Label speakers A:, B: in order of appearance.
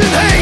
A: Hey. hate